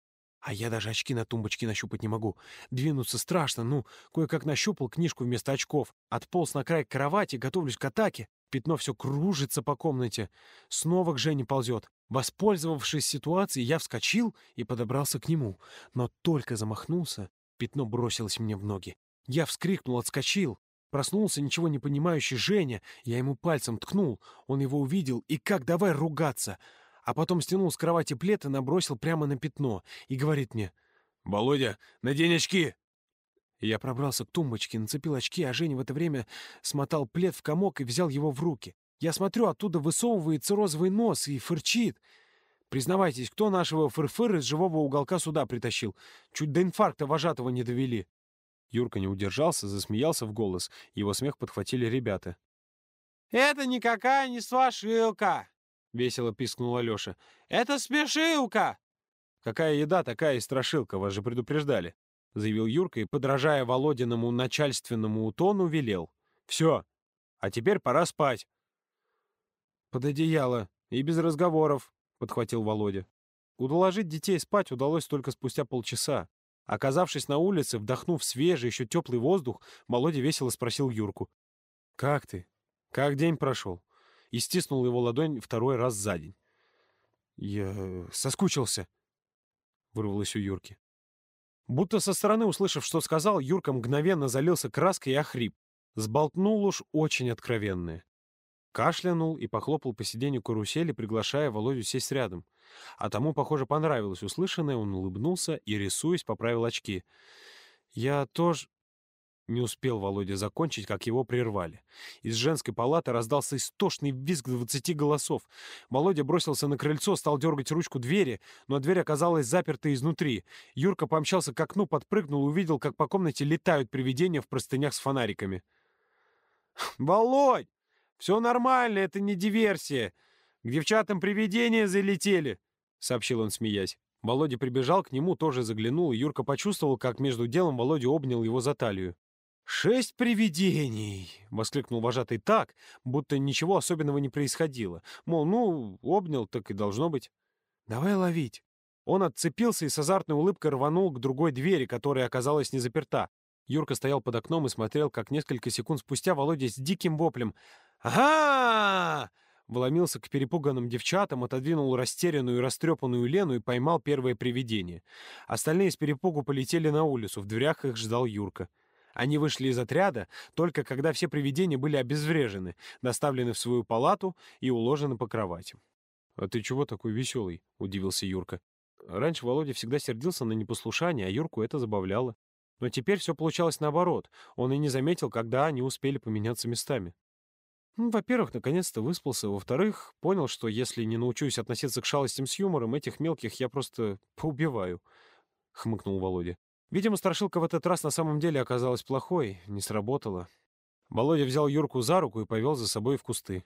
А я даже очки на тумбочке нащупать не могу. Двинуться страшно, ну, кое-как нащупал книжку вместо очков. Отполз на край кровати, готовлюсь к атаке. Пятно все кружится по комнате. Снова к Жене ползет. Воспользовавшись ситуацией, я вскочил и подобрался к нему. Но только замахнулся, пятно бросилось мне в ноги. Я вскрикнул, отскочил. Проснулся ничего не понимающий Женя. Я ему пальцем ткнул. Он его увидел и как давай ругаться. А потом стянул с кровати плед и набросил прямо на пятно. И говорит мне, «Володя, надень очки!» Я пробрался к тумбочке, нацепил очки, а Женя в это время смотал плед в комок и взял его в руки. Я смотрю, оттуда высовывается розовый нос и фырчит. Признавайтесь, кто нашего фырфыр из живого уголка сюда притащил? Чуть до инфаркта вожатого не довели. Юрка не удержался, засмеялся в голос. Его смех подхватили ребята. «Это никакая не свашилка!» — весело пискнула Леша. «Это смешилка!» «Какая еда, такая и страшилка, вас же предупреждали», — заявил Юрка и, подражая Володиному начальственному тону, велел. «Все, а теперь пора спать». «Под одеяло и без разговоров», — подхватил Володя. Удоложить детей спать удалось только спустя полчаса. Оказавшись на улице, вдохнув свежий, еще теплый воздух, Володя весело спросил Юрку. «Как ты? Как день прошел?» И стиснул его ладонь второй раз за день. «Я соскучился», — вырвалось у Юрки. Будто со стороны, услышав, что сказал, Юрка мгновенно залился краской и охрип. Сболтнул уж очень откровенное. Кашлянул и похлопал по сиденью карусели, приглашая Володю сесть рядом. А тому, похоже, понравилось услышанное, он улыбнулся и, рисуясь, поправил очки. «Я тоже...» Не успел Володя закончить, как его прервали. Из женской палаты раздался истошный визг двадцати голосов. Володя бросился на крыльцо, стал дергать ручку двери, но дверь оказалась заперта изнутри. Юрка помчался к окну, подпрыгнул, увидел, как по комнате летают привидения в простынях с фонариками. «Володь! Все нормально, это не диверсия. К девчатам привидения залетели», — сообщил он, смеясь. Володя прибежал к нему, тоже заглянул, и Юрка почувствовал, как между делом Володя обнял его за талию. «Шесть привидений!» — воскликнул вожатый так, будто ничего особенного не происходило. Мол, ну, обнял, так и должно быть. «Давай ловить!» Он отцепился и с азартной улыбкой рванул к другой двери, которая оказалась не заперта. Юрка стоял под окном и смотрел, как несколько секунд спустя Володя с диким воплем «Ага!» вломился к перепуганным девчатам, отодвинул растерянную и растрепанную Лену и поймал первое привидение. Остальные с перепугу полетели на улицу, в дверях их ждал Юрка. Они вышли из отряда только когда все привидения были обезврежены, доставлены в свою палату и уложены по кроватям. «А ты чего такой веселый?» — удивился Юрка. Раньше Володя всегда сердился на непослушание, а Юрку это забавляло. Но теперь все получалось наоборот. Он и не заметил, когда они успели поменяться местами. Ну, во-первых, наконец-то выспался. Во-вторых, понял, что если не научусь относиться к шалостям с юмором, этих мелких я просто поубиваю, — хмыкнул Володя. Видимо, страшилка в этот раз на самом деле оказалась плохой, не сработала. Володя взял Юрку за руку и повел за собой в кусты.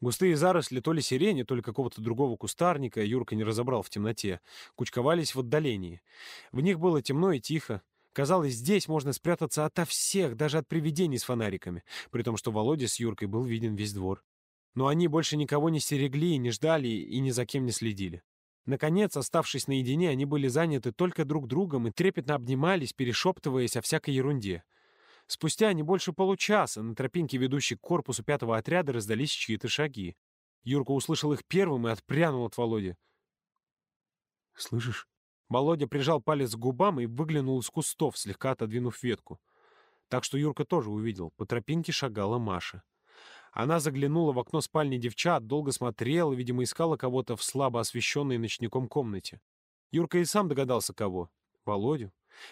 Густые заросли то ли сирени, то ли какого-то другого кустарника, Юрка не разобрал в темноте, кучковались в отдалении. В них было темно и тихо. Казалось, здесь можно спрятаться ото всех, даже от привидений с фонариками, при том, что Володя с Юркой был виден весь двор. Но они больше никого не стерегли, не ждали и ни за кем не следили. Наконец, оставшись наедине, они были заняты только друг другом и трепетно обнимались, перешептываясь о всякой ерунде. Спустя не больше получаса на тропинке, ведущей к корпусу пятого отряда, раздались чьи-то шаги. Юрка услышал их первым и отпрянул от Володи. «Слышишь?» Володя прижал палец к губам и выглянул из кустов, слегка отодвинув ветку. Так что Юрка тоже увидел. По тропинке шагала Маша. Она заглянула в окно спальни девчат, долго смотрела, видимо, искала кого-то в слабо освещенной ночником комнате. Юрка и сам догадался, кого. Володю.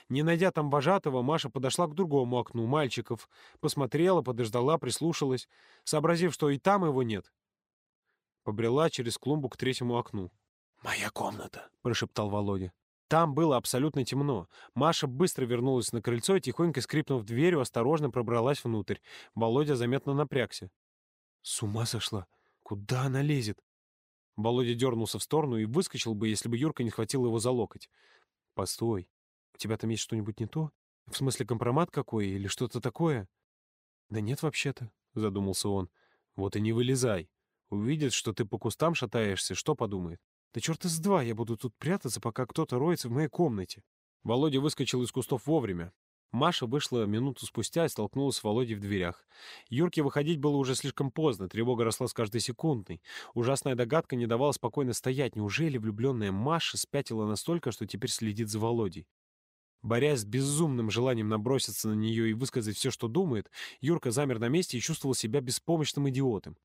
Не найдя там вожатого, Маша подошла к другому окну мальчиков, посмотрела, подождала, прислушалась, сообразив, что и там его нет. Побрела через клумбу к третьему окну. «Моя комната», — прошептал Володя. Там было абсолютно темно. Маша быстро вернулась на крыльцо и, тихонько скрипнув дверью, осторожно пробралась внутрь. Володя заметно напрягся. «С ума сошла! Куда она лезет?» Володя дернулся в сторону и выскочил бы, если бы Юрка не схватил его за локоть. «Постой, у тебя там есть что-нибудь не то? В смысле компромат какой или что-то такое?» «Да нет, вообще-то», — задумался он. «Вот и не вылезай. Увидит, что ты по кустам шатаешься, что подумает? Да черт из два, я буду тут прятаться, пока кто-то роется в моей комнате. Володя выскочил из кустов вовремя. Маша вышла минуту спустя и столкнулась с Володей в дверях. Юрке выходить было уже слишком поздно, тревога росла с каждой секундной. Ужасная догадка не давала спокойно стоять. Неужели влюбленная Маша спятила настолько, что теперь следит за Володей? Борясь с безумным желанием наброситься на нее и высказать все, что думает, Юрка замер на месте и чувствовал себя беспомощным идиотом.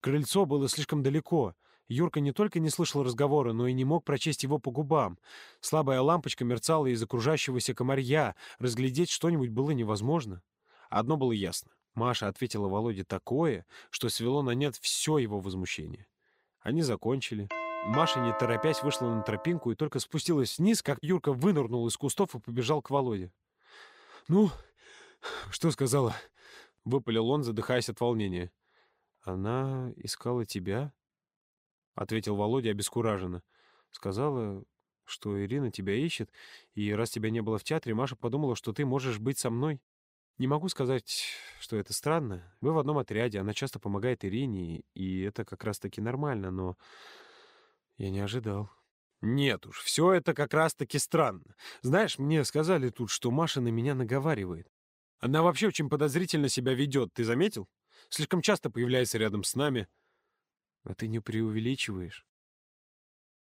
Крыльцо было слишком далеко — Юрка не только не слышал разговора, но и не мог прочесть его по губам. Слабая лампочка мерцала из окружающегося комарья. Разглядеть что-нибудь было невозможно. Одно было ясно. Маша ответила Володе такое, что свело на нет все его возмущение. Они закончили. Маша, не торопясь, вышла на тропинку и только спустилась вниз, как Юрка вынырнул из кустов и побежал к Володе. «Ну, что сказала?» — выпалил он, задыхаясь от волнения. «Она искала тебя?» — ответил Володя обескураженно. «Сказала, что Ирина тебя ищет, и раз тебя не было в театре, Маша подумала, что ты можешь быть со мной. Не могу сказать, что это странно. Вы в одном отряде, она часто помогает Ирине, и это как раз-таки нормально, но я не ожидал». «Нет уж, все это как раз-таки странно. Знаешь, мне сказали тут, что Маша на меня наговаривает. Она вообще очень подозрительно себя ведет, ты заметил? Слишком часто появляется рядом с нами». А ты не преувеличиваешь?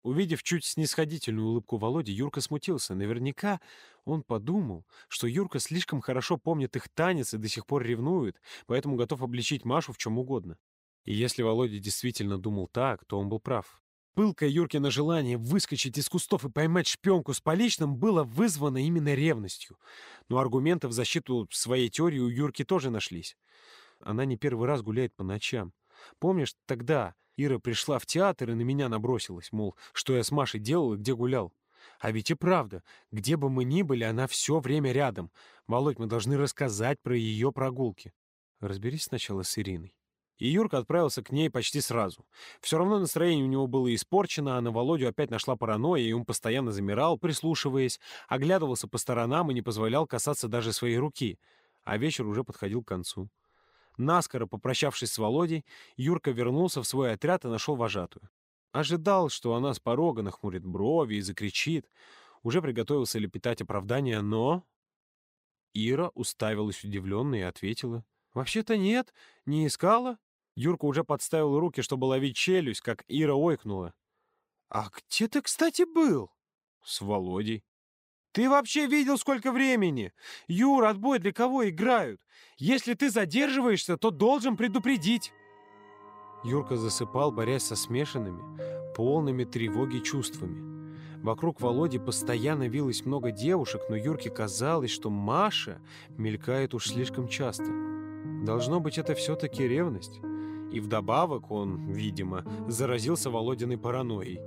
Увидев чуть снисходительную улыбку Володи, Юрка смутился. Наверняка он подумал, что Юрка слишком хорошо помнит их танец и до сих пор ревнует, поэтому готов обличить Машу в чем угодно. И если Володя действительно думал так, то он был прав. Пылкое Юркино желание выскочить из кустов и поймать шпионку с поличным было вызвано именно ревностью. Но аргументы в защиту своей теории у Юрки тоже нашлись. Она не первый раз гуляет по ночам. Помнишь, тогда Ира пришла в театр и на меня набросилась, мол, что я с Машей делал и где гулял. А ведь и правда, где бы мы ни были, она все время рядом. Володь, мы должны рассказать про ее прогулки. Разберись сначала с Ириной. И Юрка отправился к ней почти сразу. Все равно настроение у него было испорчено, а на Володю опять нашла паранойя, и он постоянно замирал, прислушиваясь, оглядывался по сторонам и не позволял касаться даже своей руки. А вечер уже подходил к концу. Наскоро попрощавшись с Володей, Юрка вернулся в свой отряд и нашел вожатую. Ожидал, что она с порога нахмурит брови и закричит. Уже приготовился лепетать оправдание, но... Ира уставилась удивленно и ответила. «Вообще-то нет, не искала». Юрка уже подставил руки, чтобы ловить челюсть, как Ира ойкнула. «А где ты, кстати, был?» «С Володей». Ты вообще видел, сколько времени? Юр, отбой для кого играют? Если ты задерживаешься, то должен предупредить. Юрка засыпал, борясь со смешанными, полными тревоги чувствами. Вокруг Володи постоянно вилось много девушек, но Юрке казалось, что Маша мелькает уж слишком часто. Должно быть, это все-таки ревность. И вдобавок он, видимо, заразился Володиной паранойей.